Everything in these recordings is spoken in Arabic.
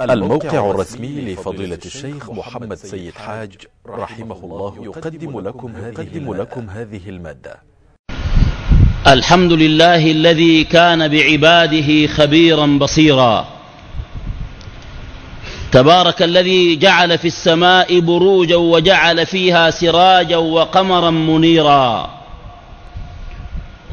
الموقع الرسمي لفضيلة الشيخ محمد سيد حاج رحمه الله يقدم لكم هذه, لكم هذه المادة. الحمد لله الذي كان بعباده خبيرا بصيرا. تبارك الذي جعل في السماء بروجا وجعل فيها سراجا وقمرا منيرا.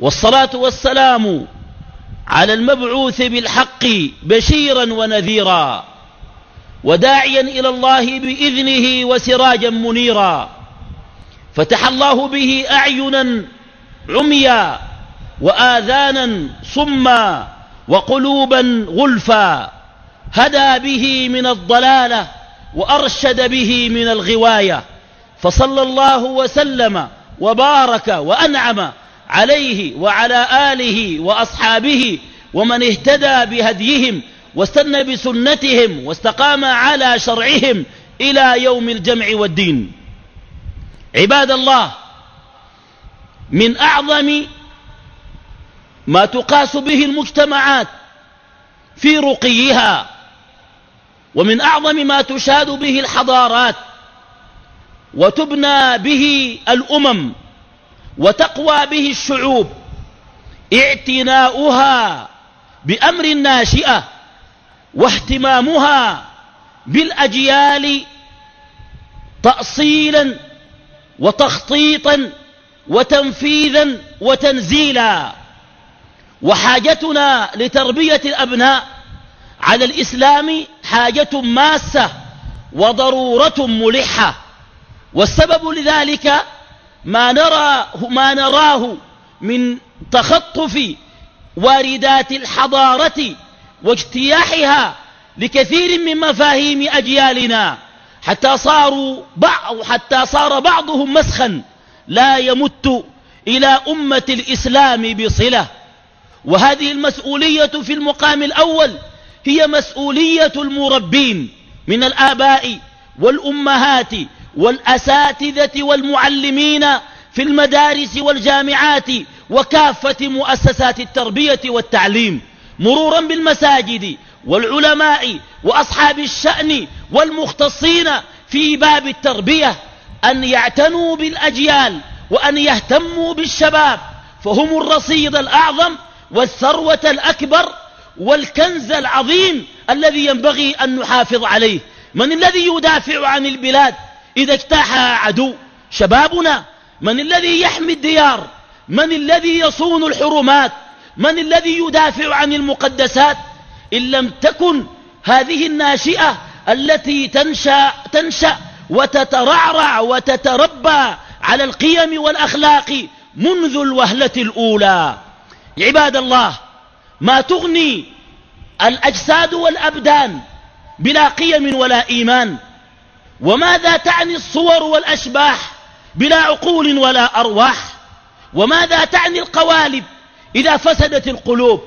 والصلاة والسلام على المبعوث بالحق بشيرا ونذيرا وداعيا إلى الله بإذنه وسراجا منيرا. فتح الله به أعينا عميا وآذانا صما وقلوبا غلفا. هدى به من الضلالة وأرشد به من الغواية. فصلى الله وسلم وبارك وأنعم عليه وعلى آله وأصحابه ومن اهتدى بهديهم واستنى بسنتهم واستقام على شرعهم إلى يوم الجمع والدين. عباد الله من أعظم ما تقاس به المجتمعات في رقيها ومن أعظم ما تشاد به الحضارات وتبنى به الأمم وتقوى به الشعوب اعتناؤها بأمر الناشئة واهتمامها بالأجيال تأصيلا وتخطيطا وتنفيذا وتنزيلا. وحاجتنا لتربية الأبناء على الإسلام حاجة ماسة وضرورة ملحة والسبب لذلك ما, نرى ما نراه من تخطف واردات الحضارة واجتياحها لكثير من مفاهيم أجيالنا. حتى صاروا بعض حتى صار بعضهم مسخا لا يمت إلى أمة الإسلام بصلة. وهذه المسؤولية في المقام الأول هي مسؤولية المربين من الآباء والأمهات والأساتذة والمعلمين في المدارس والجامعات وكافة مؤسسات التربية والتعليم مرورا بالمساجد والعلماء وأصحاب الشأن والمختصين في باب التربية أن يعتنوا بالأجيال وأن يهتموا بالشباب فهم الرصيد الأعظم والثروة الأكبر والكنز العظيم الذي ينبغي أن نحافظ عليه. من الذي يدافع عن البلاد؟ إذا اجتاحها عدو شبابنا من الذي يحمي الديار؟ من الذي يصون الحرمات؟ من الذي يدافع عن المقدسات؟ إن لم تكن هذه الناشئة التي تنشأ, تنشأ وتترعرع وتتربى على القيم والأخلاق منذ الوهلة الأولى. عباد الله ما تغني الأجساد والأبدان بلا قيم ولا إيمان. وماذا تعني الصور والأشباح بلا عقول ولا أرواح؟ وماذا تعني القوالب إذا فسدت القلوب؟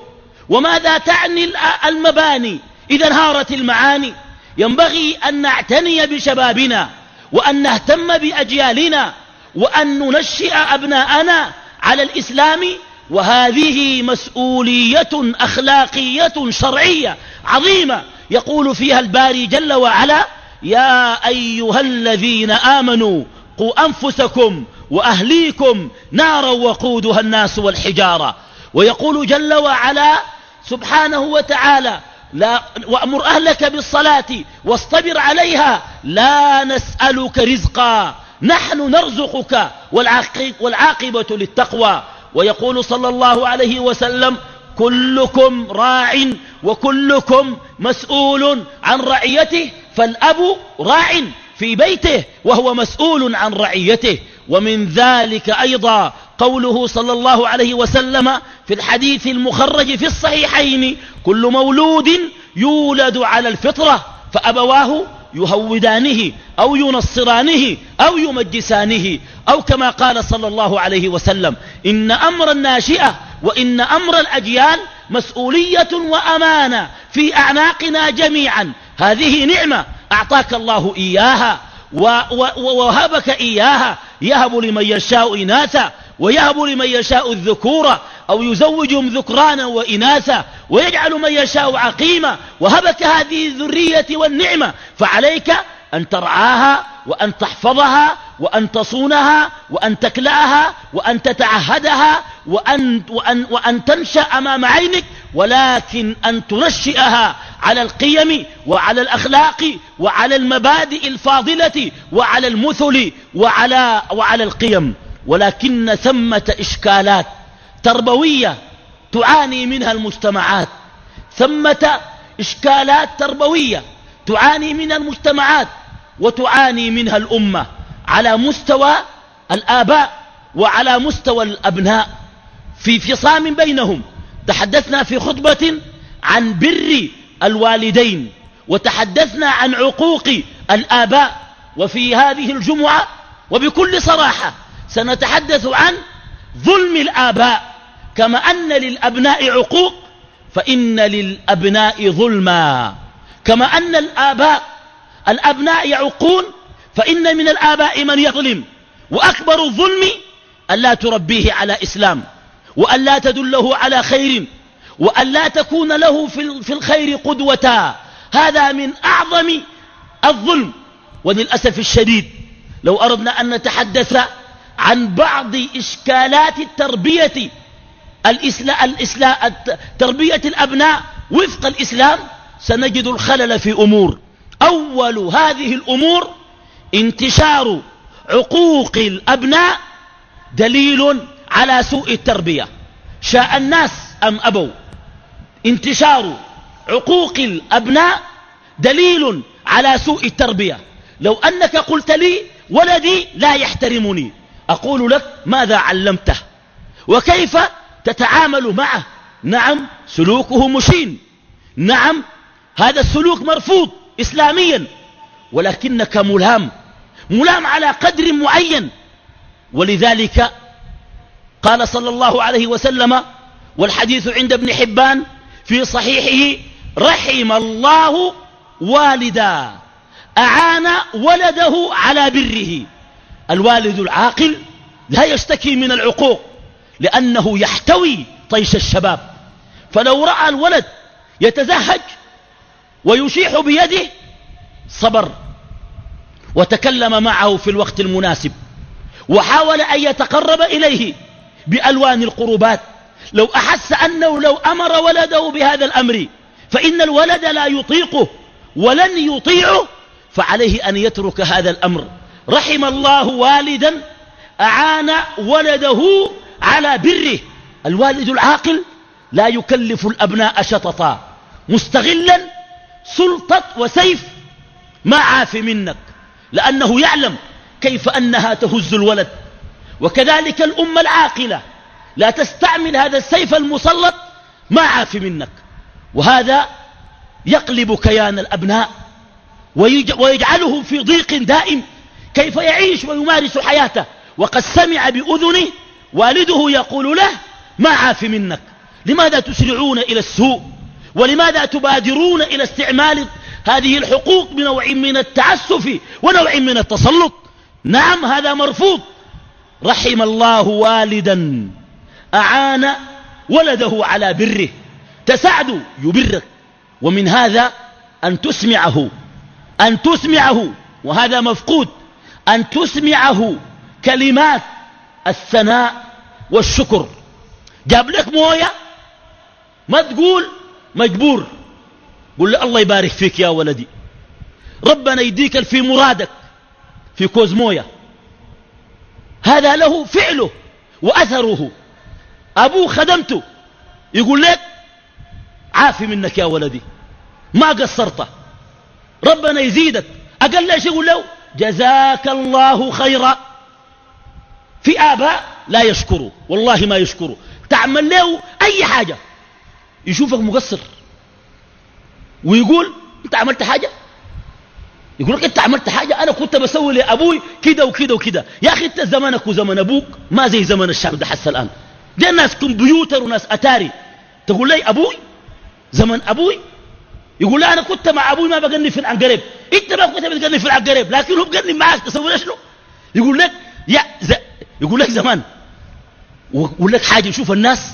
وماذا تعني المباني إذا انهارت المعاني؟ ينبغي أن نعتني بشبابنا وأن نهتم بأجيالنا وأن ننشئ أبناءنا على الإسلام وهذه مسؤولية أخلاقية شرعية عظيمة يقول فيها الباري جل وعلا يا أيها الذين آمنوا قوا أنفسكم وأهليكم نارا وقودها الناس والحجارة. ويقول جل وعلا سبحانه وتعالى لا وأمر أهلك بالصلاة واصطبر عليها لا نسألك رزقا نحن نرزقك والعاقبة للتقوى. ويقول صلى الله عليه وسلم كلكم راع وكلكم مسؤول عن رعيته فالأب راع في بيته وهو مسؤول عن رعيته. ومن ذلك أيضا قوله صلى الله عليه وسلم في الحديث المخرج في الصحيحين كل مولود يولد على الفطرة فأبواه يهودانه أو ينصرانه أو يمجسانه أو كما قال صلى الله عليه وسلم إن أمر الناشئة وإن أمر الأجيال مسؤولية وأمانة في أعناقنا جميعا. هذه نعمة. أعطاك الله إياها ووهبك إياها. يهب لمن يشاء إناثا ويهب لمن يشاء الذكورة أو يزوجهم ذكرانا وإناثا ويجعل من يشاء عقيما. وهبك هذه الذرية والنعمة. فعليك أن ترعاها وأن تحفظها وأن تصونها وأن تكلأها وأن تتعهدها وأن, وأن, وأن تنشأ أمام عينك ولكن أن تنشئها. على القيم وعلى الأخلاق وعلى المبادئ الفاضلة وعلى المثل وعلى, وعلى القيم. ولكن ثمة إشكالات تربوية تعاني منها المجتمعات. ثمة إشكالات تربوية تعاني منها المجتمعات وتعاني منها الأمة على مستوى الآباء وعلى مستوى الأبناء. في فصام بينهم تحدثنا في خطبة عن بر الوالدين. وتحدثنا عن عقوق الآباء وفي هذه الجمعة وبكل صراحة سنتحدث عن ظلم الآباء. كما أن للأبناء عقوق فإن للأبناء ظلما. كما أن الآباء الأبناء يعقون فإن من الآباء من يظلم. وأكبر الظلم أن لا تربيه على إسلام وأن لا تدله على خير. وأن لا تكون له في الخير قدوة. هذا من أعظم الظلم وللأسف الشديد. لو أردنا أن نتحدث عن بعض إشكالات التربية الإسلاء الإسلاء تربية الأبناء وفق الإسلام سنجد الخلل في أمور. أول هذه الأمور انتشار عقوق الأبناء دليل على سوء التربية. شاء الناس أم أبوا؟ انتشار عقوق الأبناء دليل على سوء التربية. لو أنك قلت لي ولدي لا يحترمني أقول لك ماذا علمته؟ وكيف تتعامل معه؟ نعم سلوكه مشين. نعم هذا السلوك مرفوض إسلاميا ولكنك ملام ملام على قدر معين. ولذلك قال صلى الله عليه وسلم والحديث عند ابن حبان في صحيحه رحم الله والدا أعان ولده على بره. الوالد العاقل لا يشتكي من العقوق لأنه يحتوي طيش الشباب. فلو رأى الولد يتزهج ويشيح بيده صبر وتكلم معه في الوقت المناسب وحاول أن يتقرب إليه بألوان القربات. لو أحس أنه لو أمر ولده بهذا الأمر فإن الولد لا يطيقه ولن يطيعه فعليه أن يترك هذا الأمر. رحم الله والدا أعان ولده على بره. الوالد العاقل لا يكلف الأبناء شططا. مستغلا سلطة وسيف ما عاف منك لأنه يعلم كيف أنها تهز الولد. وكذلك الأمة العاقلة لا تستعمل هذا السيف المسلط ما عاف منك. وهذا يقلب كيان الأبناء ويجعلهم في ضيق دائم كيف يعيش ويمارس حياته. وقد سمع بأذنه والده يقول له ما عاف منك. لماذا تسرعون إلى السوء؟ ولماذا تبادرون إلى استعمال هذه الحقوق بنوع من التعسف ونوع من التسلط؟ نعم هذا مرفوض. رحم الله والدا. أعان ولده على بره. تسعد يبرك. ومن هذا أن تسمعه. أن تسمعه. وهذا مفقود. أن تسمعه كلمات الثناء والشكر. جاب لك موية؟ ما تقول؟ مجبور. قل له الله يبارك فيك يا ولدي. ربنا يديك في مرادك. في كوز موية. هذا له فعله وأثره. أبوه خدمته يقول لك عافي منك يا ولدي ما قصرت ربنا يزيدك. أقل شيء يقول له؟ جزاك الله خيرا. في آباء لا يشكروا والله ما يشكروا. تعمل له أي حاجة. يشوفك مقصر. ويقول أنت عملت حاجة؟ يقول لك أنت عملت حاجة؟ أنا كنت بسوي لأبوي كده وكده وكده. يا أخي أنت زمنك وزمن أبوك ما زي زمن الشعب ده حس الآن. دي الناس كمبيوتر وناس أتاري. تقول لي أبوي؟ زمن أبوي؟ يقول لي أنا كنت مع أبوي ما بغني في العنقريب. أنت ما كنت بتغني في العنقريب لكن هو بغني معك تسوي شنو؟ يقول لك يا ز... يقول لك زمان ويقول لك حاجة يشوف الناس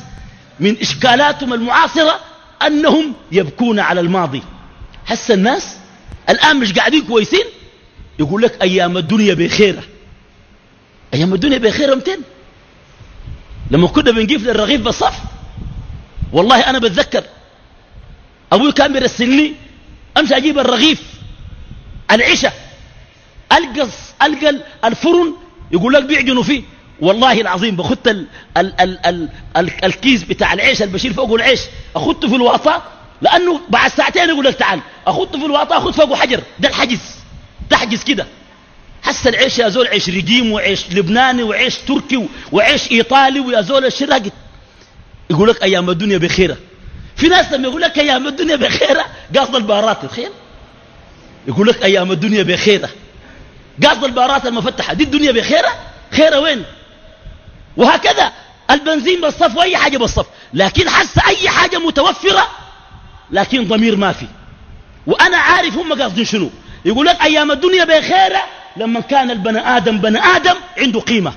من إشكالاتهم المعاصرة أنهم يبكون على الماضي. حس الناس الآن مش قاعدين كويسين؟ يقول لك أيام الدنيا بخيرة. أيام الدنيا بخيرة متين؟ لما كنا بنجيب للرغيف بالصف والله أنا بتذكر أبوي كان بيرسلني أمشي أجيب الرغيف العشاء ألقى ألقى الفرن يقول لك بيعجنوا فيه والله العظيم بخط ال ال ال ال ال الكيس بتاع العيش اللي بشيل فوقه العيش اخده في الواطه لأنه بعد ساعتين يقول لك تعال اخده في الواطه أخذ فوقه حجر ده الحجز تحجز كده. حس العيش يا زول عيش رجيم وعيش لبناني وعيش تركي وعيش إيطالي ويا زول الشراقد يقول لك أيام الدنيا بخيرة. في ناس لما يقول لك أيام الدنيا بخيرة قاصد البارات تخيل. يقول لك أيام الدنيا بخيرة. قاصد البارات المفتحة دي الدنيا بخيرة؟ خيرة وين؟ وهكذا البنزين بالصف وأي حاجة بالصف. لكن حس أي حاجة متوفرة لكن ضمير ما في. وأنا عارف هم قاصدين شنو. يقول لك أيام الدنيا بخيرة لما كان البني آدم بني آدم عنده قيمة.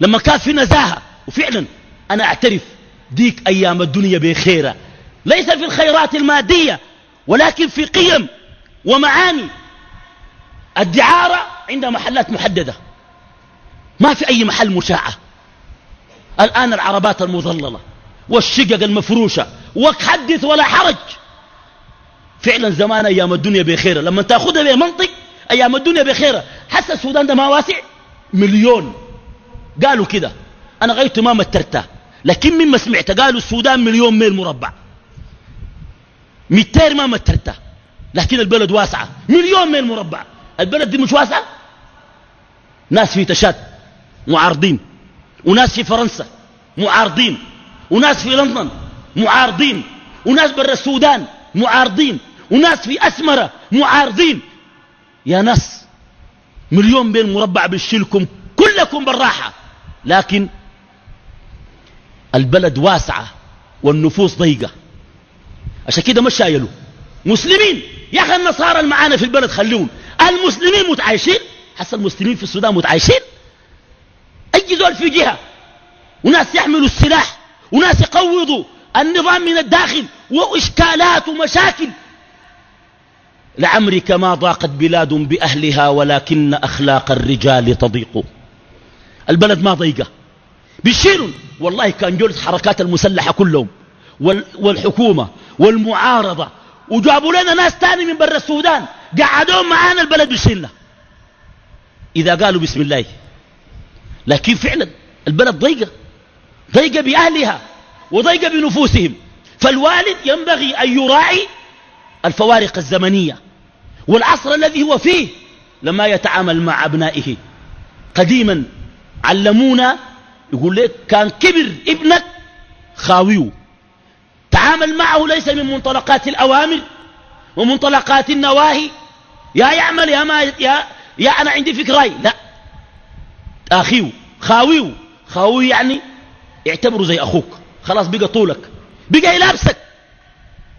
لما كان في نزاهة وفعلا أنا أعترف ديك أيام الدنيا بخيرة. ليس في الخيرات المادية ولكن في قيم ومعاني. الدعارة عند محلات محددة. ما في أي محل مشاعة. الآن العربات المظللة والشقق المفروشة وحدث ولا حرج. فعلا زمان أيام الدنيا بخيرة. لما تأخذها بمنطق أيام الدنيا بخيرة حتى السودان ده ما واسع؟ مليون. قالوا كده. أنا غيرت ما مترته لكن مما سمعت قالوا السودان مليون ميل مربع. متير ما مترته لكن البلد واسعة. مليون ميل مربع. البلد دي مش واسعة؟ ناس في تشاد معارضين. وناس في فرنسا معارضين. وناس في لندن معارضين. وناس برا السودان معارضين. وناس في أسمرة معارضين. يا ناس مليون ميل مربع بشيلكم كلكم بالراحة. لكن البلد واسعة والنفوس ضيقة. عشان كده مش شايلوا. مسلمين يا أخي النصارى المعانا في البلد خليهم. المسلمين متعايشين؟ حس المسلمين في السودان متعايشين؟ أي زول في جهة؟ وناس يحملوا السلاح وناس يقوضوا. النظام من الداخل وإشكالات ومشاكل لعمرك ما ضاقت بلاد بأهلها ولكن أخلاق الرجال تضيق. البلد ما ضيقة. بيشيلوا والله كان جلس حركات المسلحة كلهم والحكومة والمعارضة وجابوا لنا ناس تاني من برا السودان قعدوهم معانا البلد بيشيلنا إذا قالوا بسم الله لكن فعلا البلد ضيقة. ضيقة بأهلها وضيقة بنفوسهم. فالوالد ينبغي أن يراعي الفوارق الزمنية. والعصر الذي هو فيه لما يتعامل مع أبنائه. قديما علمونا يقول لك كان كبر ابنك خاويه تعامل معه ليس من منطلقات الأوامر ومنطلقات النواهي. يا يعمل يا ما يا, يا أنا عندي فكرة لا. أخيه خاويه خاويه يعني اعتبره زي أخوك. خلاص بقى طولك. بقى يلابسك.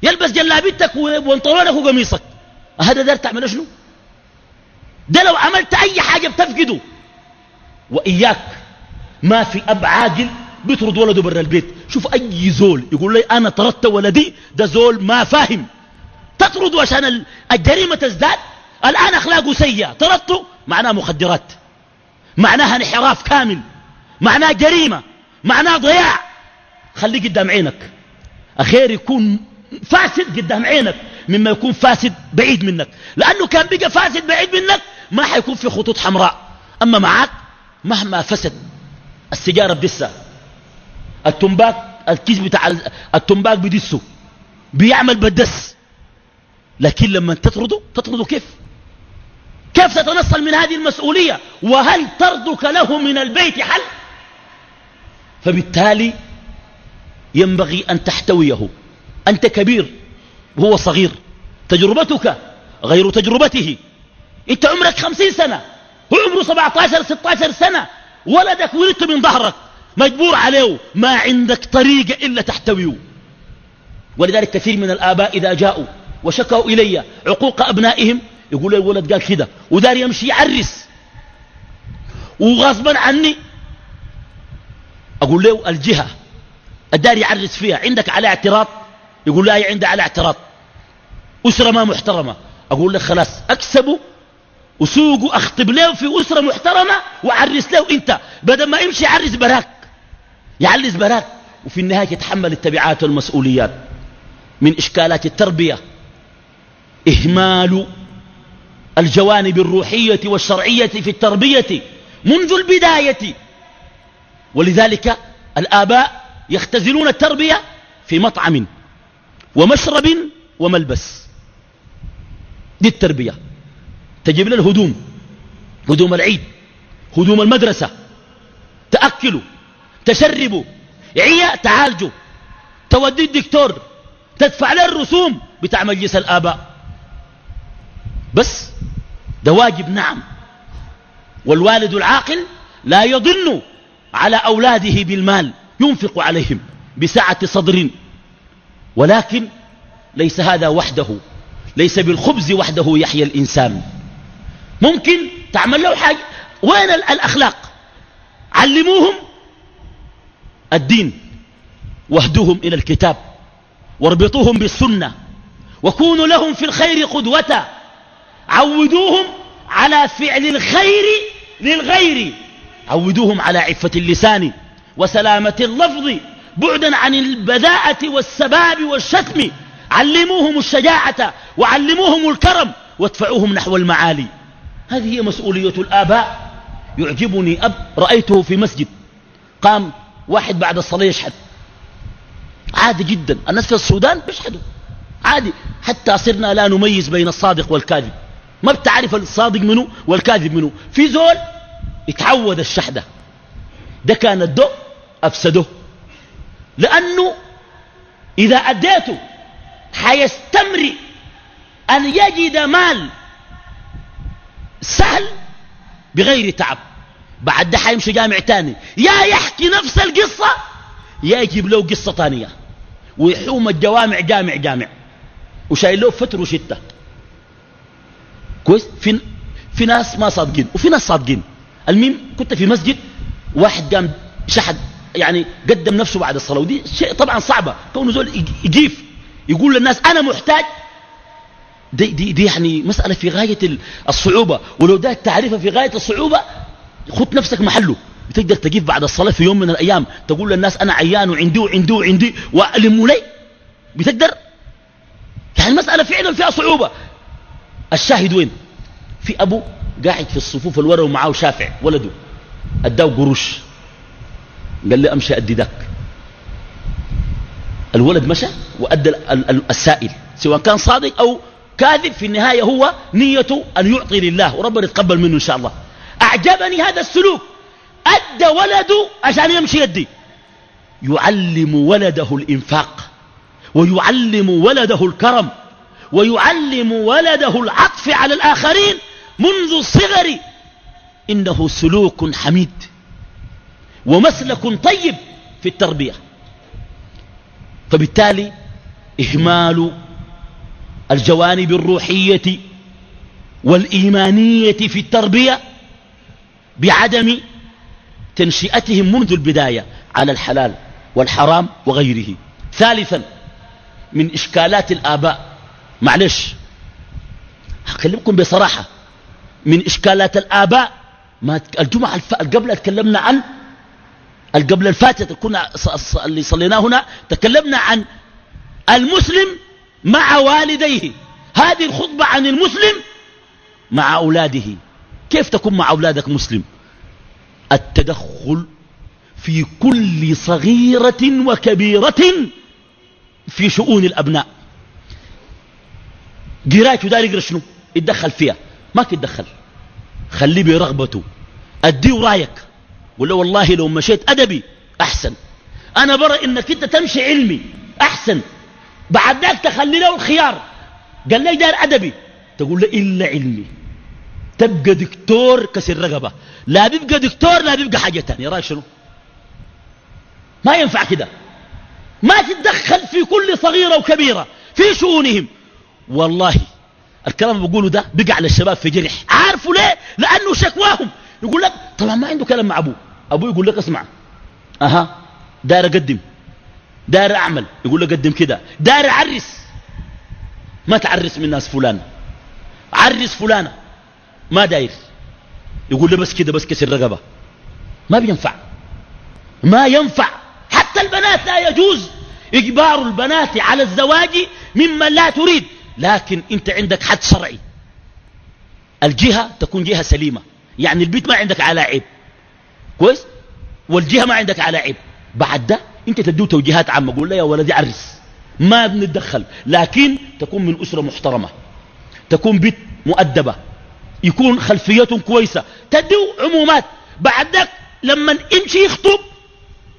يلبس جلابيتك وانطلونك وقميصك. هذا دار تعمل شنو؟ ده لو عملت أي حاجة بتفقده. وإياك ما في أب عاقل بيطرد ولده برا البيت. شوف أي زول يقول لي أنا طردت ولدي ده زول ما فاهم. تطرده عشان الجريمة تزداد؟ الآن أخلاقه سيئة. طردته؟ معناه مخدرات. معناها انحراف كامل. معناه جريمة. معناه ضياع. خليه قدام عينك. أخير يكون فاسد قدام عينك. مما يكون فاسد بعيد منك. لأنه كان بقى فاسد بعيد منك ما حيكون في خطوط حمراء. أما معك مهما فسد السيجارة بدسة التنباك الكيس بتاع التنباك بدسه. بيعمل بدس. لكن لما تطرده تطرده كيف؟ كيف تتنصل من هذه المسؤولية؟ وهل طردك له من البيت حل؟ فبالتالي ينبغي أن تحتويه. أنت كبير. وهو صغير. تجربتك غير تجربته. انت عمرك خمسين سنة. هو عمره سبعتاشر ستاشر سنة. ولدك ولدت من ظهرك. مجبور عليه. ما عندك طريقة إلا تحتويه. ولذلك كثير من الآباء إذا جاءوا وشكوا إلي عقوق أبنائهم يقول الولد قال كده. ودار يمشي يعرس. وغصبا عني أقول له الجهة. الدار يعرس فيها. عندك على اعتراض؟ يقول لا عندي على اعتراض. أسرة ما محترمة. أقول لك خلاص أكسبه وسوقه أخطب له في أسرة محترمة وعرس له أنت. بدل ما يمشي يعرس براك. يعرس براك. وفي النهاية يتحمل التبعات والمسؤوليات. من إشكالات التربية. إهمال الجوانب الروحية والشرعية في التربية منذ البداية. ولذلك الآباء يختزلون التربية في مطعم ومشرب وملبس. دي التربية تجيب له الهدوم. هدوم العيد. هدوم المدرسة. تأكلوا. تشربوا. عيا تعالجوا. تودي الدكتور. تدفع له الرسوم بتاع مجلس الآباء. بس. ده واجب نعم. والوالد العاقل لا يضن على أولاده بالمال. ينفق عليهم بسعة صدر. ولكن ليس هذا وحده. ليس بالخبز وحده يحيى الإنسان. ممكن تعمل له حاجة. وين الأخلاق؟ علموهم الدين. واهدوهم إلى الكتاب. واربطوهم بالسنة. وكونوا لهم في الخير قدوة. عودوهم على فعل الخير للغير. عودوهم على عفة اللسان وسلامة اللفظ. بعدا عن البذاءة والسباب والشتم. علموهم الشجاعة وعلموهم الكرم وادفعوهم نحو المعالي. هذه هي مسؤولية الآباء. يعجبني أب رأيته في مسجد. قام واحد بعد الصلاة يشحد عادي جدا. الناس في السودان بيشحدوا عادي. حتى صرنا لا نميز بين الصادق والكاذب. ما بتعرف الصادق منه والكاذب منه في زول اتعود الشحدة ده كان الدو أفسده. لأنه إذا أديته حيستمر أن يجد مال سهل بغير تعب. بعد ده حيمشي جامع تاني. يا يحكي نفس القصة يا يجيب له قصة تانية ويحوم الجوامع جامع جامع. وشايل له فتر وشتة. كويس؟ في, في ناس ما صادقين وفي ناس صادقين. المهم كنت في مسجد واحد قام شحد يعني قدم نفسه بعد الصلاة. ودي شيء طبعا صعبة. كونه زول يجيف. يقول للناس أنا محتاج. دي, دي, دي يعني مسألة في غاية الصعوبة. ولو ده تعريفها في غاية الصعوبة خد نفسك محله. بتقدر تجيب بعد الصلاة في يوم من الأيام تقول للناس أنا عيان وعندي وعندي وعندي وألم لي. بتقدر؟ يعني المسألة فعلا فيها صعوبة. الشاهد وين؟ في أبو قاعد في الصفوف الورا ومعاه شافع ولده. أداه قروش. قال لي أمشي أدي ذاك الولد مشى وأدى السائل سواء كان صادق أو كاذب في النهاية هو نيته أن يعطي لله وربنا يتقبل منه إن شاء الله. أعجبني هذا السلوك. أدى ولده عشان يمشي يدي. يعلم ولده الإنفاق ويعلم ولده الكرم ويعلم ولده العطف على الآخرين منذ الصغر. إنه سلوك حميد ومسلك طيب في التربية. فبالتالي إهمال الجوانب الروحية والإيمانية في التربية بعدم تنشئتهم منذ البداية على الحلال والحرام وغيره. ثالثا من إشكالات الآباء. معلش أكلمكم بصراحة من إشكالات الآباء ما الجمعة قبل تكلمنا عن قبل الفاتحة كنا اللي صليناه هنا تكلمنا عن المسلم مع والديه. هذه الخطبة عن المسلم مع أولاده. كيف تكون مع أولادك مسلم؟ التدخل في كل صغيرة وكبيرة في شؤون الأبناء. قرايته دار يقرأ شنو؟ يتدخل فيها. ما تتدخل خليه برغبته. أديه رأيك. ولا والله لو مشيت أدبي أحسن. أنا برى إنك أنت تمشي علمي أحسن. بعد ذاك تخلي له الخيار. قال لي دار أدبي. تقول له إلا علمي. تبقى دكتور كسر رقبة. لا بيبقى دكتور لا بيبقى حاجة تانية. رأيك شنو؟ ما ينفع كده. ما تتدخل في كل صغيرة وكبيرة في شؤونهم. والله الكلام اللي بقوله ده بقى على الشباب في جرح. عارفوا ليه؟ لأنه شكواهم. يقول لك طبعا ما عنده كلام مع أبوه. أبوه يقول لك اسمع. أها. داير أقدم. داير أعمل. يقول لك قدم كده. داير أعرس ما تعرس من الناس فلان. عرس فلانة ما داير. يقول له بس كده بس كسر رقبة. ما بينفع. ما ينفع. حتى البنات لا يجوز إجبار البنات على الزواج ممن لا تريد. لكن أنت عندك حد شرعي. الجهة تكون جهة سليمة. يعني البيت ما عندك على عيب. كويس؟ والجهة ما عندك على عيب. بعد ده انت تدو توجيهات عامة قول له يا ولدي عرس. ما بنتدخل. لكن تكون من أسرة محترمة. تكون بيت مؤدبة. يكون خلفيتهم كويسة. تدو عمومات. بعدك لما امشي يخطب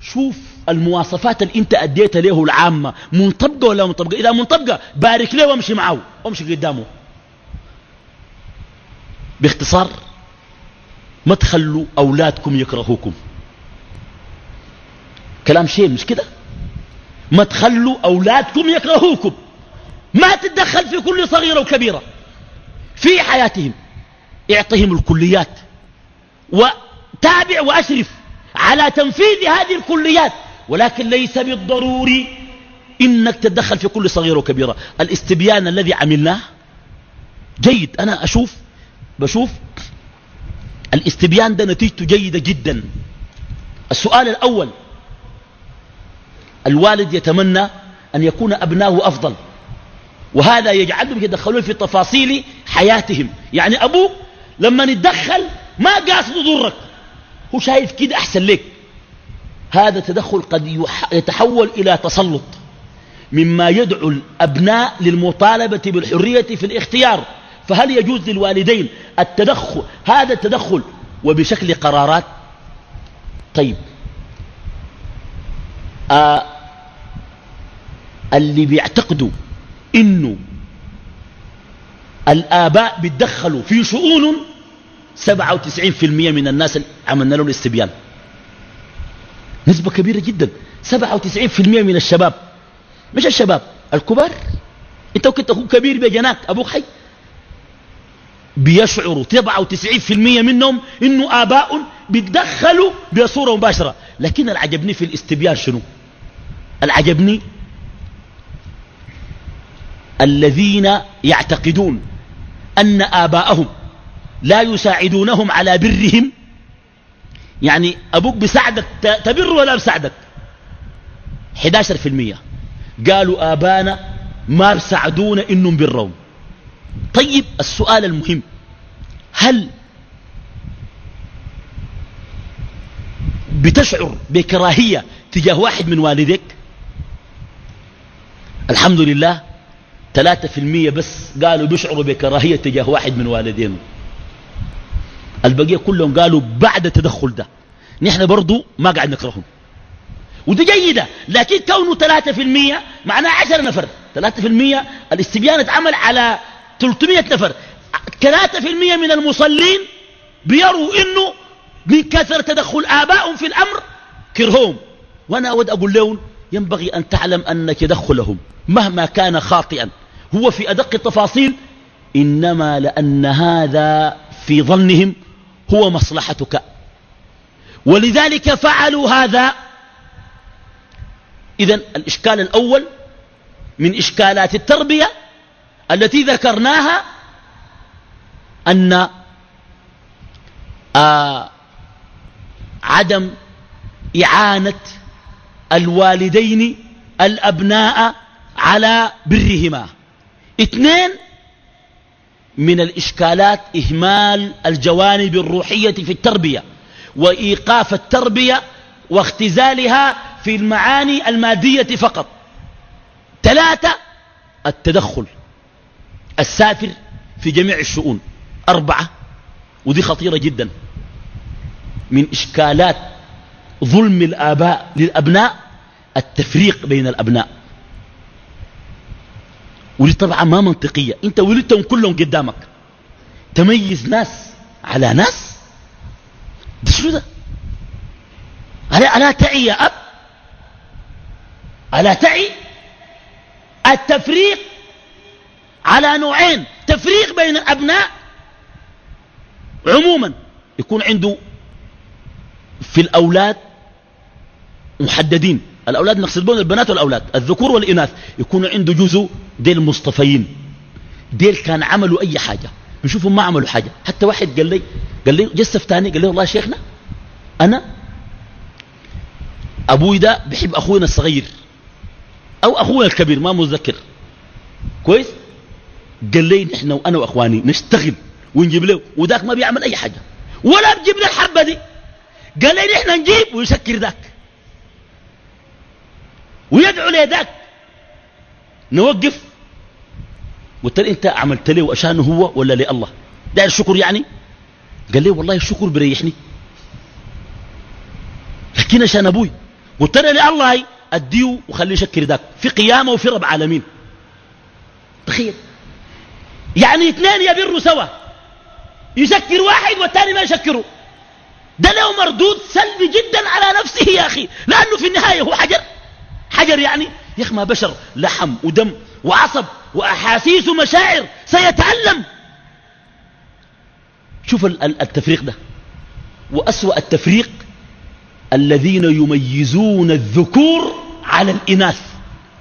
شوف المواصفات اللي انت اديتها له العامة. منطبقة ولا منطبقة؟ إذا منطبقة بارك له وامشي معه. وامشي قدامه. باختصار ما تخلوا أولادكم يكرهوكم. كلام شيء مش كده؟ ما تخلوا أولادكم يكرهوكم. ما تتدخل في كل صغيرة وكبيرة. في حياتهم اعطهم الكليات. وتابع وأشرف على تنفيذ هذه الكليات. ولكن ليس بالضروري إنك تتدخل في كل صغيرة وكبيرة. الاستبيان الذي عملناه جيد. أنا أشوف بشوف الاستبيان ده نتيجته جيدة جدا. السؤال الأول الوالد يتمنى أن يكون أبناه أفضل وهذا يجعلهم يدخلون في تفاصيل حياتهم. يعني أبوك لما نتدخل ما قاصد يضرك هو شايف كده أحسن لك هذا التدخل قد يتحول إلى تسلط مما يدعو الأبناء للمطالبة بالحرية في الاختيار. فهل يجوز للوالدين التدخل هذا التدخل وبشكل قرارات؟ طيب. آه اللي بيعتقدوا إنه الآباء بيتدخلوا في شؤون 97% من الناس عملنا لهم الاستبيان. نسبة كبيرة جدا. 97% من الشباب. مش الشباب الكبار. انت ممكن تكون كبير بجناك أبوك حي. بيشعروا 97% منهم إنه آباء بيتدخلوا بصورة مباشرة. لكن العجبني في الاستبيان شنو؟ العجبني الذين يعتقدون أن آباءهم لا يساعدونهم على برهم. يعني أبوك بساعدك تبر ولا بساعدك 11% قالوا آبانا ما بساعدونا إنهم برهم. طيب السؤال المهم هل بتشعر بكراهية تجاه واحد من والديك الحمد لله ثلاثة في المية بس قالوا بيشعروا بكراهية تجاه واحد من والدينهم البقية كلهم قالوا بعد التدخل ده نحن برضو ما قاعد نكرههم. ودي جيدة لكن كونه ثلاثة في المية معناه عشر نفر. ثلاثة في المية الاستبيان اتعمل على 300 نفر. ثلاثة في المية من المصلين بيروا إنه من كثر تدخل آبائهم في الأمر كرهوم وأنا أود أقول لهم ينبغي أن تعلم أن تدخلهم مهما كان خاطئا. هو في أدق التفاصيل إنما لأن هذا في ظنهم هو مصلحتك. ولذلك فعلوا هذا. إذا الإشكال الأول من إشكالات التربية التي ذكرناها أن آه عدم إعانة الوالدين الأبناء على برهما. اثنين من الإشكالات إهمال الجوانب الروحية في التربية وإيقاف التربية واختزالها في المعاني المادية فقط. ثلاثة التدخل السافر في جميع الشؤون. أربعة. ودي خطيرة جدا. من إشكالات ظلم الآباء للأبناء التفريق بين الأبناء. ودي طبعا ما منطقية. أنت ولدتهم كلهم قدامك. تميز ناس على ناس؟ ده شنو ده؟ ألا, ألا تعي يا أب؟ ألا تعي؟ التفريق على نوعين. تفريق بين الأبناء عموما يكون عنده في الأولاد محددين. الأولاد نقصد بهم البنات والأولاد. الذكور والإناث. يكون عنده جزء ديل مصطفيين. ديل كان عملوا أي حاجة. بيشوفوا ما عملوا حاجة. حتى واحد قال لي قال لي جسف تاني قال لي والله شيخنا أنا أبوي ده بحب أخونا الصغير أو أخونا الكبير ما متذكر. كويس؟ قال لي نحن وأنا وأخواني نشتغل ونجيب له وذاك ما بيعمل أي حاجة. ولا بجيب له الحبة دي. قال لي نحن نجيب ويسكر ذاك. ويدعو لي ذاك. نوقف. قلت له أنت عملت له عشانه هو ولا لله؟ داير الشكر يعني؟ قال لي والله الشكر بيريحني لكن عشان أبوي. قلت له لله أديه وخليه يشكر ذاك. في قيامة وفي رب عالمين تخيل يعني اثنين يبروا سوا. يشكر واحد والثاني ما يشكره. ده له مردود سلبي جدا على نفسه يا أخي. لأنه في النهاية هو حجر. حجر يعني يا أخي ما بشر لحم ودم وعصب وأحاسيس ومشاعر سيتعلم. شوف التفريق ده. وأسوأ التفريق الذين يميزون الذكور على الإناث.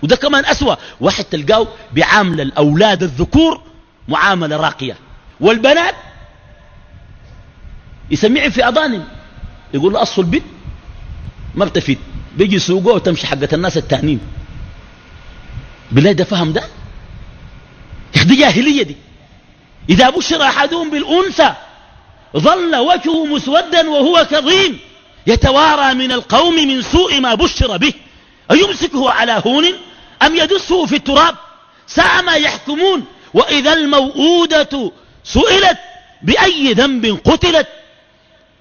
وده كمان أسوأ. واحد تلقاه بعامل الأولاد الذكور معاملة راقية. والبنات يسمعهم في أضانم يقول له أصل البيت ما بتفيد. بيجي يسوقوه وتمشي حقة الناس التانين بالله ده فهم ده؟ دي جاهلية دي. إذا بشر أحدهم بالأنثى ظل وجهه مسودا وهو كظيم يتوارى من القوم من سوء ما بشر به. أيمسكه على هون أم يدسه في التراب؟ ساء ما يحكمون. وإذا الموؤودة سئلت بأي ذنب قتلت؟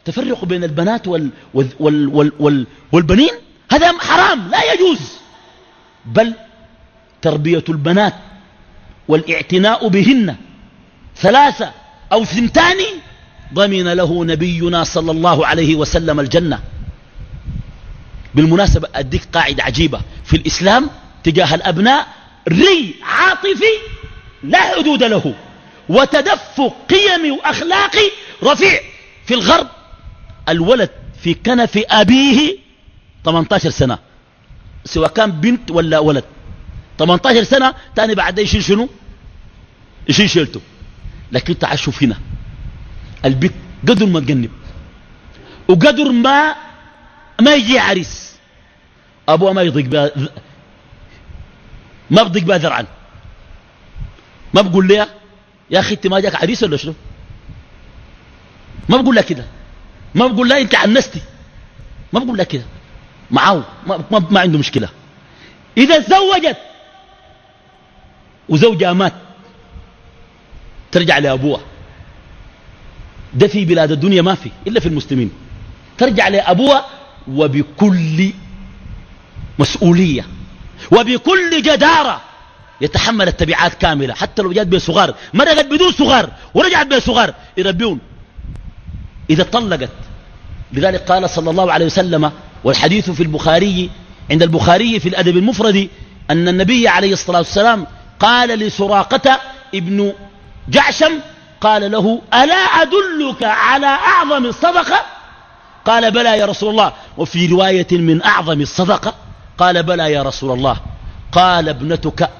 تفرق بين البنات وال وال وال وال والبنين؟ هذا حرام لا يجوز. بل تربية البنات والاعتناء بهن ثلاثة أو ثنتان ضمن له نبينا صلى الله عليه وسلم الجنة. بالمناسبة أديك قاعدة عجيبة. في الإسلام تجاه الأبناء ري عاطفي لا حدود له وتدفق قيمي وأخلاقي رفيع. في الغرب الولد في كنف أبيه 18 سنة. سواء كان بنت ولا ولد. 18 سنة تاني بعد يشيل شنو؟ يشيل شيلته. لكن تعال شوف هنا البيت قدر ما تجنب. وقدر ما ما يجي عريس. أبوه ما يضيق بها ما بضيق بها ذرعا. ما بقول لها يا أخي أنت ما جاك عريس ولا شنو؟ ما بقول لها كده. ما بقول لها انت عنستي ما بقول لها كده. معاه ما, ما, ما عنده مشكلة. إذا تزوجت وزوجها مات ترجع لأبوها. ده في بلاد الدنيا ما في إلا في المسلمين. ترجع لأبوها وبكل مسؤولية وبكل جدارة يتحمل التبعات كاملة. حتى لو جات بيه صغار مرقت بدون صغار ورجعت بيه صغار يربيون. إذا طلقت. لذلك قال صلى الله عليه وسلم والحديث في البخاري عند البخاري في الأدب المفرد أن النبي عليه الصلاة والسلام قال لسراقة ابن جعشم قال له ألا أدلك على أعظم الصدقة؟ قال بلى يا رسول الله. وفي رواية من أعظم الصدقة قال بلى يا رسول الله. قال ابنتك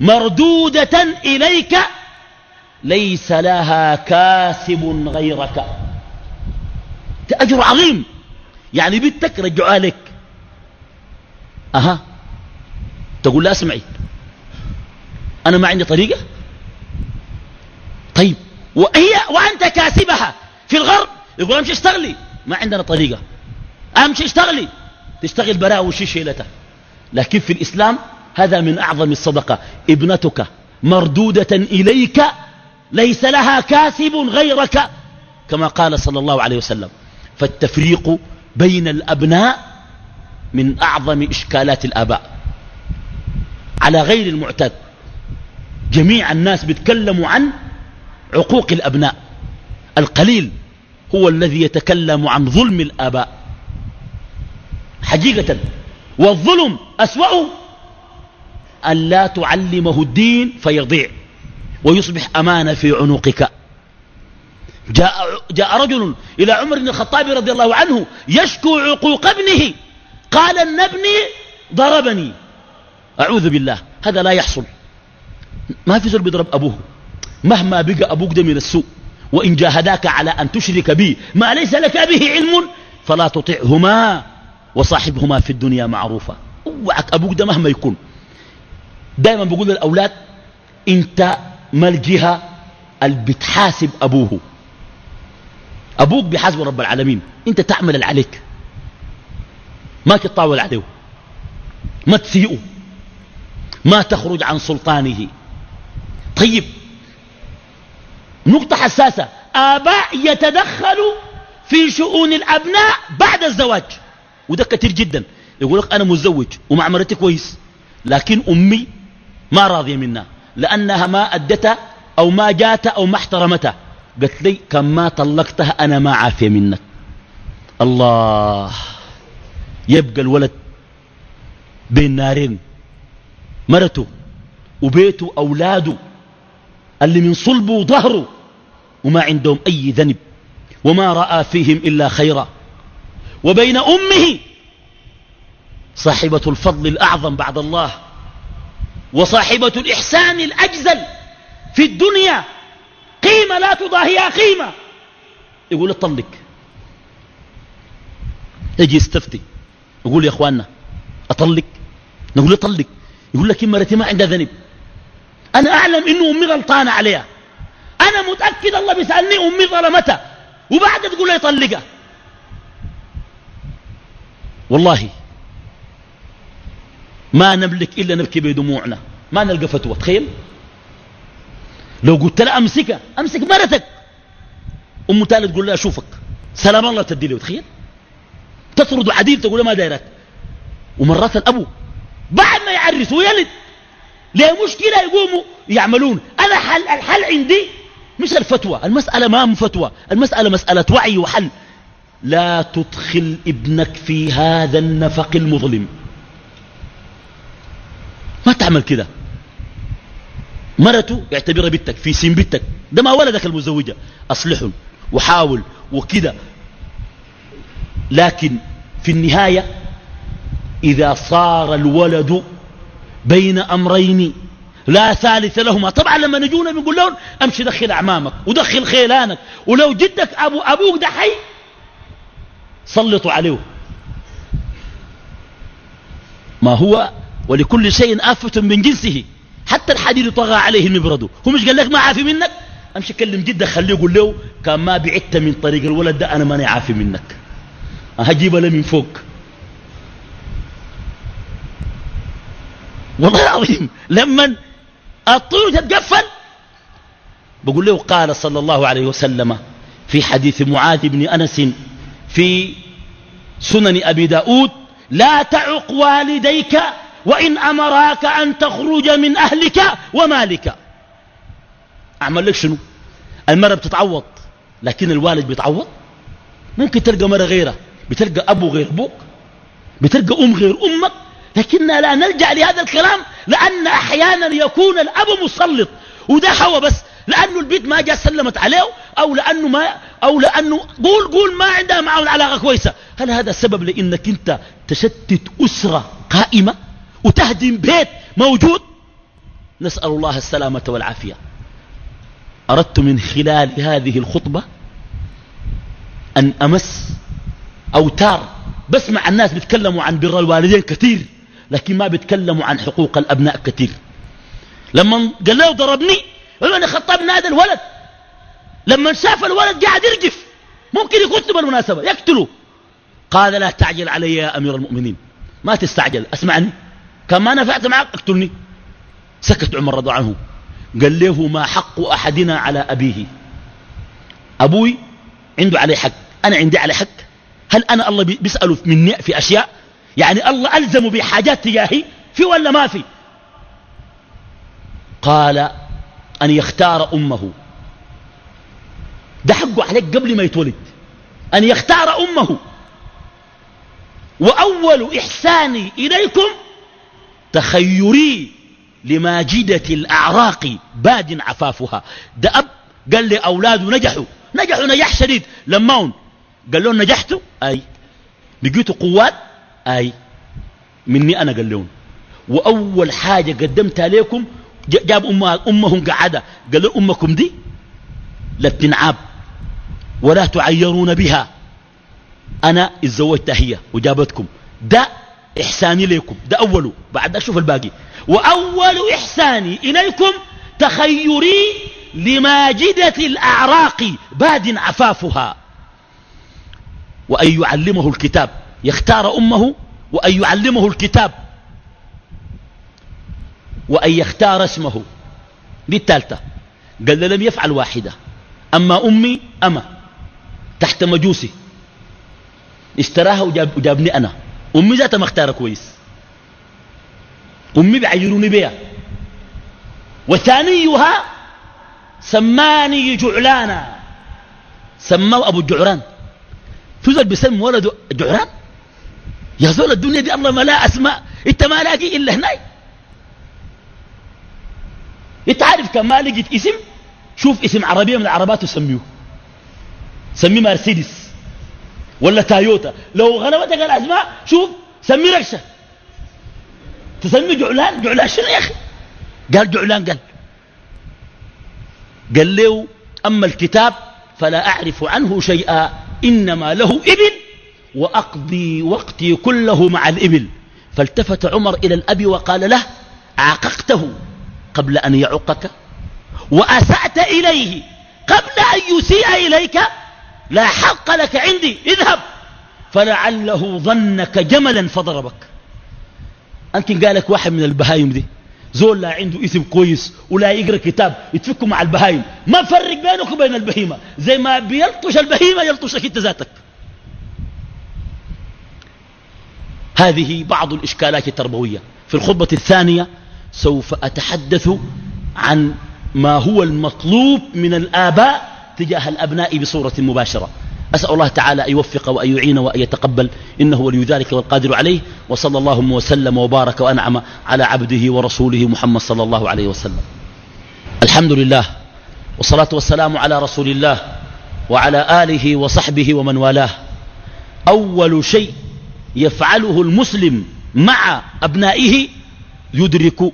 مردودة إليك ليس لها كاسب غيرك. أجر عظيم. يعني بنتك رجعها لك. أها. تقول لا اسمعي أنا ما عندي طريقة؟ طيب. وهي وأنت كاسبها في الغرب يقول امشي اشتغلي. ما عندنا طريقة. امشي اشتغلي. تشتغل براء وشي شيلتها لكن في الإسلام هذا من أعظم الصدقة. ابنتك مردودة إليك ليس لها كاسب غيرك كما قال صلى الله عليه وسلم. فالتفريق بين الأبناء من أعظم إشكالات الآباء. على غير المعتاد جميع الناس بيتكلموا عن عقوق الأبناء. القليل هو الذي يتكلم عن ظلم الآباء. حقيقة والظلم أسوأ أن لا تعلمه الدين فيضيع ويصبح أمانة في عنقك. جاء, جاء رجل إلى عمر بن الخطاب رضي الله عنه يشكو عقوق ابنه. قال ان ابني ضربني. أعوذ بالله. هذا لا يحصل. ما في زول بيضرب أبوه. مهما بقى أبوك ده من السوء. وإن جاهداك على أن تشرك بي. ما ليس لك به علم. فلا تطعهما وصاحبهما في الدنيا معروفا. أوعك أبوك ده مهما يكون. دائما بقول للأولاد إنت ما الجهة اللي بتحاسب أبوه. أبوك بحاسب رب العالمين أنت تعمل عليك. ما تطاول عليه. ما تسيئه. ما تخرج عن سلطانه. طيب. نقطة حساسة. آباء يتدخلوا في شؤون الأبناء بعد الزواج. وده كثير جدا. يقول لك أنا متزوج ومع مرتي كويس لكن أمي ما راضية منها لأنها ما أدتها أو ما جاتها أو ما احترمتها. قلت لي كم ما طلقتها أنا ما عافية منك. الله يبقى الولد بين نارين مرته وبيته أولاده اللي من صلبه وظهره وما عندهم أي ذنب وما رأى فيهم إلا خيرا. وبين أمه صاحبة الفضل الأعظم بعد الله وصاحبة الإحسان الأجزل في الدنيا قيمة لا تضاهيها قيمة. يقول اطلق يجي يستفتي. يقول يا إخواننا أطلق. نقول اطلق يقول لك مرتي ما عندها ذنب. أنا أعلم إنه أمي غلطانة عليها. أنا متأكد الله بيسألني أمي ظلمتها. وبعد تقول لي طلقها والله ما نملك إلا نبكي بدموعنا. ما نلقى فتوى. تخيل؟ لو قلت لها امسكها أمسك مرتك أم تالي تقول لها أشوفك. سلام الله تدي له تخيل. تطرد عديل تقول له ما دايرك. ومرات الأبو بعد ما يعرس ويلد ليه مشكلة يقوموا يعملون. أنا حل الحل عندي مش الفتوى. المسألة ما فتوى. المسألة مسألة وعي وحل. لا تدخل ابنك في هذا النفق المظلم. ما تعمل كده. مرته يعتبرها بنتك في سين بنتك. ده ما ولدك المزوجة. أصلحهم وحاول وكده. لكن في النهاية إذا صار الولد بين أمرين لا ثالث لهما طبعا لما نجونا بنقول لهم أمشي دخل أعمامك ودخل خيلانك ولو جدك أبو أبوك ده حي سلطوا عليه. ما هو ولكل شيء آفة من جنسه. حتى الحديد طغى عليه المبرد هو مش قال لك ما عافي منك؟ أمشي كلم جدك خليه يقول له كان ما بعدت من طريق الولد ده أنا ماني عافي منك. هجيب له من فوق. والله العظيم لما الطيور تتقفل. بقول له قال صلى الله عليه وسلم في حديث معاذ بن أنس في سنن أبي داود لا تعق والديك وإن أمراك أن تخرج من أهلك ومالك. أعمل لك شنو؟ المرأة بتتعوض لكن الوالد بيتعوض؟ ممكن تلقى مرة غيرها بتلقى أبو غير أبوك بتلقى أم غير أمك لكننا لا نلجأ لهذا الكلام لأن أحيانا يكون الأب مسلط وده هو بس لأنه البيت ما جاء سلمت عليه أو لأنه, ما أو لأنه قول قول ما عندها معه علاقة كويسة. هل هذا السبب لأنك أنت تشتت أسرة قائمة؟ وتهدم بيت موجود. نسأل الله السلامة والعافية. أردت من خلال هذه الخطبة أن أمس أوتار. بسمع الناس بيتكلموا عن بر الوالدين كثير لكن ما بيتكلموا عن حقوق الأبناء كثير. لما قال له ضربني قالوا أنا خطاب نادى الولد. لما شاف الولد قاعد يرجف ممكن يقتل بالمناسبة يقتله. قال لا تعجل علي يا أمير المؤمنين. ما تستعجل أسمعني. كان ما نفعت معك؟ اقتلني. سكت عمر رضي عنه. قال له ما حق أحدنا على أبيه؟ أبوي عنده عليه حق أنا عندي عليه حق. هل أنا الله بيسأله مني في أشياء؟ يعني الله ألزم بحاجات تجاهي؟ في ولا ما في؟ قال أن يختار أمه. ده حقه عليك قبل ما يتولد. أن يختار أمه. وأول إحساني إليكم تخيري لماجدة الأعراق باد عفافها. ده أب قال لي أولاده نجحوا. نجحوا نجاح شديد. لما قال لهم نجحتوا؟ أي. بقيتوا قوات؟ أي. مني أنا قال لهم. وأول حاجة قدمتها لكم جاب أمهم قعدة. قال لهم أمكم دي لا تنعاب ولا تعيرون بها. أنا اتزوجتها هي وجابتكم. ده إحساني لكم ده أوله. بعد أشوف الباقي. وأول إحساني إليكم تخيري لماجدة الأعراق باد عفافها. وأن يعلمه الكتاب. يختار أمه وأن يعلمه الكتاب. وأن يختار اسمه. دي الثالثة. قال لم يفعل واحدة. أما أمي أما. تحت مجوسي. اشتراها وجاب وجابني أنا. أمي ذاتها ما اختار كويس. أمي بعيروني بها وثانيها سماني جعلانا. سماه أبو الجعران. تزل بسم ولده جعران يا زول الدنيا دي الله ما لا أسماء. إنت ما لاقي إلا هناي. إنت عارف كم ما لقيت اسم؟ شوف اسم عربية من العربات وسميه سميه مرسيدس. ولا تايوتا لو غلبتك الأسماء شوف سمي ركشة تسمي جعلان؟ جعلان شنو يا أخي؟ قال جعلان قال. قال له أما الكتاب فلا أعرف عنه شيئا إنما له إبل وأقضي وقتي كله مع الإبل. فالتفت عمر إلى الأب وقال له عققته قبل أن يعقك وأسأت إليه قبل أن يسيء إليك لا حق لك عندي اذهب. فلعله ظنك جملا فضربك. أنت قالك واحد من البهايم دي زول لا عنده اسم كويس ولا يقرأ كتاب يتفكوا مع البهايم. ما فرق بينك وبين البهيمة. زي ما بيلطش البهيمة يلطشك انت ذاتك. هذه بعض الإشكالات التربوية. في الخطبة الثانية سوف أتحدث عن ما هو المطلوب من الآباء تجاه الأبناء بصورة مباشرة. أسأل الله تعالى أن يوفق وأن يعين وأن يتقبل إنه ولي ذلك والقادر عليه وصلى الله وسلم وبارك وأنعم على عبده ورسوله محمد صلى الله عليه وسلم. الحمد لله والصلاة والسلام على رسول الله وعلى آله وصحبه ومن والاه. أول شيء يفعله المسلم مع أبنائه يدرك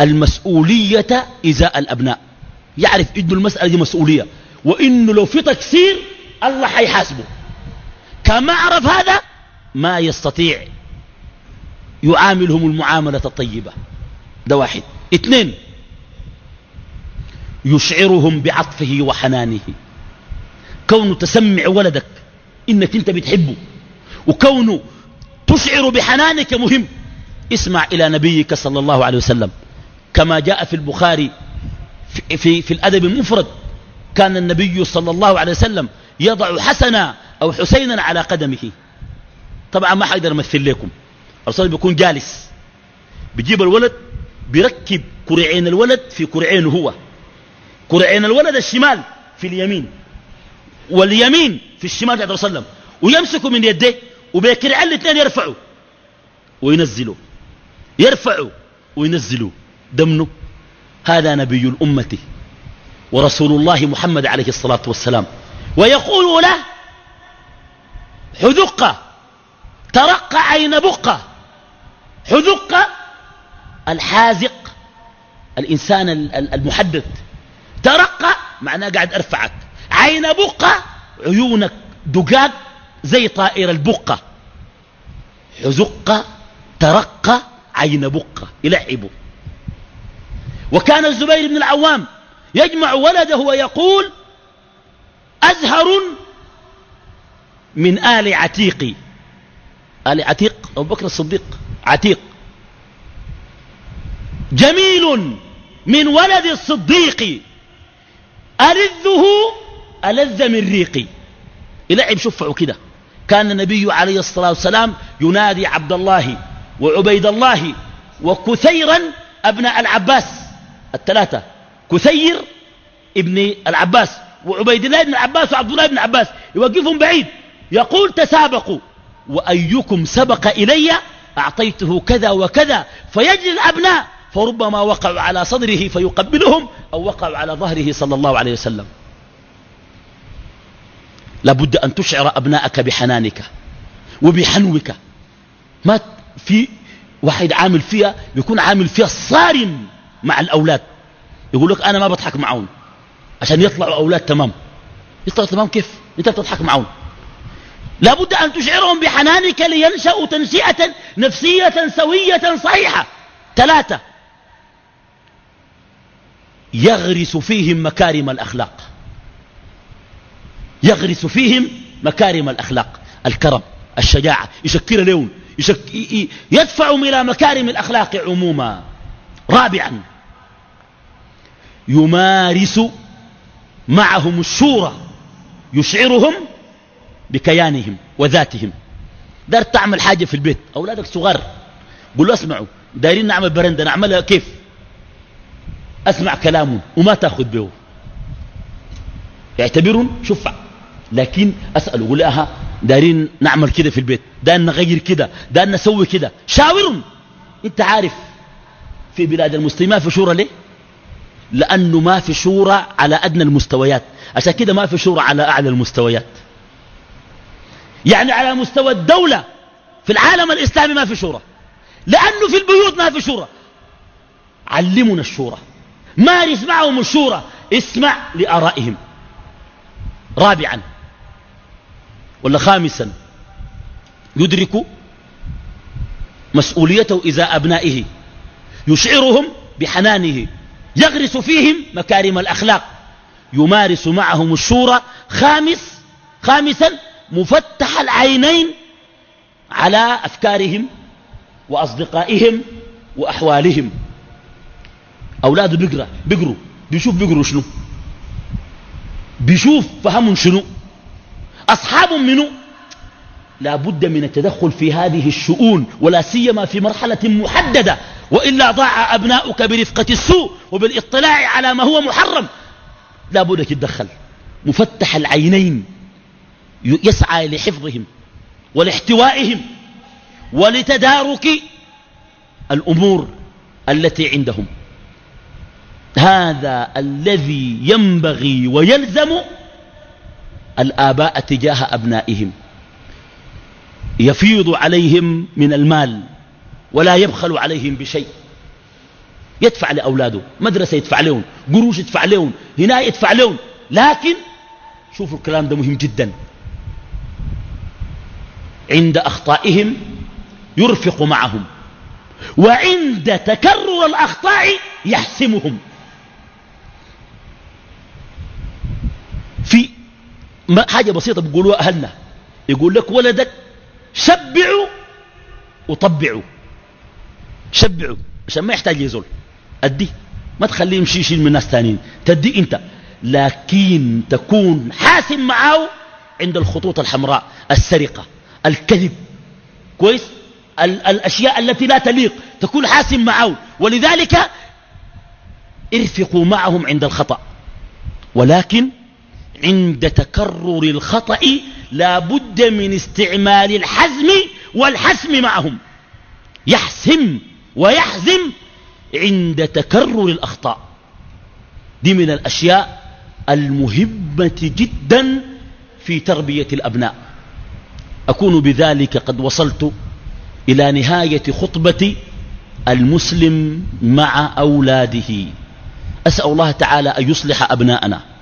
المسؤولية إزاء الأبناء. يعرف إن المسألة دي مسؤولية. وإنه لو في تكسير الله حيحاسبه. كما عرف هذا ما يستطيع. يعاملهم المعاملة الطيبة. ده واحد. اثنين. يشعرهم بعطفه وحنانه. كونه تسمع ولدك إنك أنت بتحبه. وكونه تشعر بحنانك مهم. اسمع إلى نبيك صلى الله عليه وسلم. كما جاء في البخاري في, في, في الأدب المفرد كان النبي صلى الله عليه وسلم يضع حسنا أو حسينا على قدمه. طبعا ما حقدر أمثل لكم. الرسول بيكون جالس. بيجيب الولد بيركب كرعين الولد في كرعينه هو. كرعين الولد الشمال في اليمين. واليمين في الشمال عليه وسلم. ويمسكه من يديه وبيكرعين الاثنين يرفعوا. وينزلوا. يرفعوا وينزلوا. دمنه. هذا نبي الأمة ورسول الله محمد عليه الصلاة والسلام. ويقول له حذق ترق عين بقة حذق الحازق الإنسان المحدث. ترق معناه قاعد أرفعك. عين بقة عيونك دقاق زي طائر البقة حزق ترق عين بقة يلعبه وكان الزبير بن العوام يجمع ولده ويقول أزهر من آل عتيق. آل عتيق أبو بكر الصديق عتيق. جميل من ولد الصديق. ألذه ألذ من ريقي. يلعب شفعه كده. كان النبي عليه الصلاة والسلام ينادي عبد الله وعبيد الله وكثيرا أبناء العباس. الثلاثة كثير ابن العباس وعبيد الله بن عباس وعبد الله بن عباس يوقفهم بعيد يقول تسابقوا وأيكم سبق إلي أعطيته كذا وكذا فيجري الأبناء فربما وقعوا على صدره فيقبلهم أو وقعوا على ظهره صلى الله عليه وسلم. لابد أن تشعر أبناءك بحنانك وبحنوك. ما في واحد عامل فيها يكون عامل فيها صارم. مع الأولاد. يقول لك أنا ما بضحك معهم عشان يطلعوا أولاد تمام. يطلعوا تمام كيف؟ أنت بتضحك معهم لابد أن تشعرهم بحنانك لينشأوا تنشئة نفسية سوية صحيحة. ثلاثة. يغرس فيهم مكارم الأخلاق. يغرس فيهم مكارم الأخلاق. الكرم الشجاعة يشكر لون يشك... يدفعهم إلى مكارم الأخلاق عموما. رابعا. يمارس معهم الشورى يشعرهم بكيانهم وذاتهم. دار تعمل حاجة في البيت أولادك صغار. قل له اسمعوا دايرين نعمل برندة نعملها كيف؟ أسمع كلامهم وما تأخذ به. يعتبرون شفع. لكن أسأله قل لها دايرين نعمل كده في البيت دايرين نغير كده دايرين نسوي كده. شاورهم. انت عارف في بلاد المسلمين في شورى ليه؟ لأنه ما في شورى على أدنى المستويات. عشان كده ما في شورى على أعلى المستويات. يعني على مستوى الدولة في العالم الإسلامي ما في شورى. لأنه في البيوت ما في شورى. علمنا الشورى. مارس معهم الشورى. اسمع لآرائهم. رابعا. ولا خامسا. يدرك مسؤوليته إذا أبنائه. يشعرهم بحنانه. يغرس فيهم مكارم الأخلاق. يمارس معهم الشورى خامس خامسا مفتح العينين على أفكارهم وأصدقائهم وأحوالهم. أولاده بيقرأ بيقروا بيشوف بيقروا شنو؟ بيشوف فهمهم شنو؟ أصحابهم منو؟ لا بد من التدخل في هذه الشؤون ولا سيما في مرحلة محددة. وإلا ضاع أبناؤك برفقة السوء وبالاطلاع على ما هو محرم لا بد تتدخل. مفتح العينين يسعى لحفظهم ولاحتوائهم ولتدارك الأمور التي عندهم. هذا الذي ينبغي ويلزم الآباء تجاه أبنائهم. يفيض عليهم من المال ولا يبخل عليهم بشيء. يدفع لأولاده مدرسة يدفع لهم قروش يدفع لهم هنا يدفع لهم. لكن شوفوا الكلام ده مهم جدا. عند أخطائهم يرفق معهم وعند تكرر الأخطاء يحسمهم. في حاجة بسيطة بيقولوها أهلنا يقول لك ولدك شبعوا وطبعوا. شبعوا. عشان ما يحتاج يزول أدي. ما تخليه يمشي يشيل من ناس ثانيين تدي أنت. لكن تكون حاسم معه عند الخطوط الحمراء السرقة الكذب. كويس؟ ال الأشياء التي لا تليق. تكون حاسم معه ولذلك ارفقوا معهم عند الخطأ. ولكن عند تكرر الخطأ لا بد من استعمال الحزم والحسم معهم. يحسم ويحزم عند تكرر الأخطاء. دي من الأشياء المهمة جدا في تربية الأبناء. أكون بذلك قد وصلت إلى نهاية خطبة المسلم مع أولاده. أسأل الله تعالى أن يصلح أبناءنا.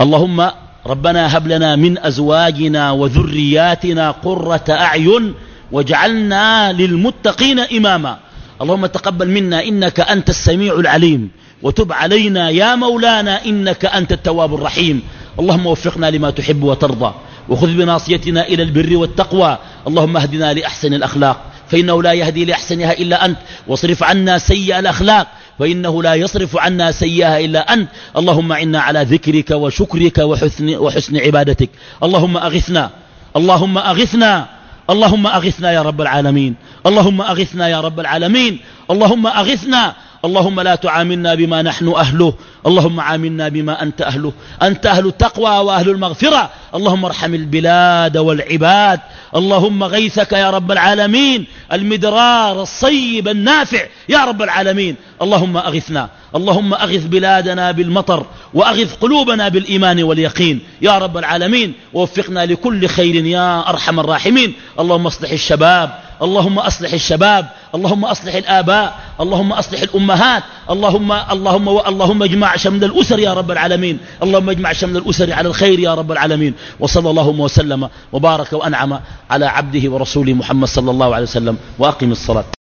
اللهم ربنا هب لنا من أزواجنا وذرياتنا قرة أعين واجعلنا للمتقين إماما. اللهم تقبل منا إنك أنت السميع العليم. وتب علينا يا مولانا إنك أنت التواب الرحيم. اللهم وفقنا لما تحب وترضى. وخذ بناصيتنا إلى البر والتقوى. اللهم اهدنا لأحسن الأخلاق. فإنه لا يهدي لأحسنها إلا أنت. واصرف عنا سيء الأخلاق. فإنه لا يصرف عنا سيئها إلا أنت. اللهم عنا على ذكرك وشكرك وحسن, وحسن عبادتك. اللهم أغثنا. اللهم أغثنا. اللهم أغثنا يا رب العالمين. اللهم أغثنا يا رب العالمين. اللهم أغثنا. اللهم لا تعاملنا بما نحن أهله. اللهم عاملنا بما أنت أهله أنت أهل التقوى وأهل المغفرة. اللهم ارحم البلاد والعباد. اللهم غيثك يا رب العالمين. المدرار الصيب النافع يا رب العالمين. اللهم أغثنا اللهم أغث بلادنا بالمطر وأغث قلوبنا بالإيمان واليقين. يا رب العالمين ووفقنا لكل خير يا أرحم الراحمين. اللهم اصلح الشباب اللهم أصلح الشباب اللهم أصلح الآباء اللهم أصلح الأمهات اللهم اللهم اللهم اجمع شمل الأسر يا رب العالمين اللهم اجمع شمل الأسر على الخير يا رب العالمين وصلى الله وسلم وبارك وأنعم على عبده ورسوله محمد صلى الله عليه وسلم وأقم الصلاة.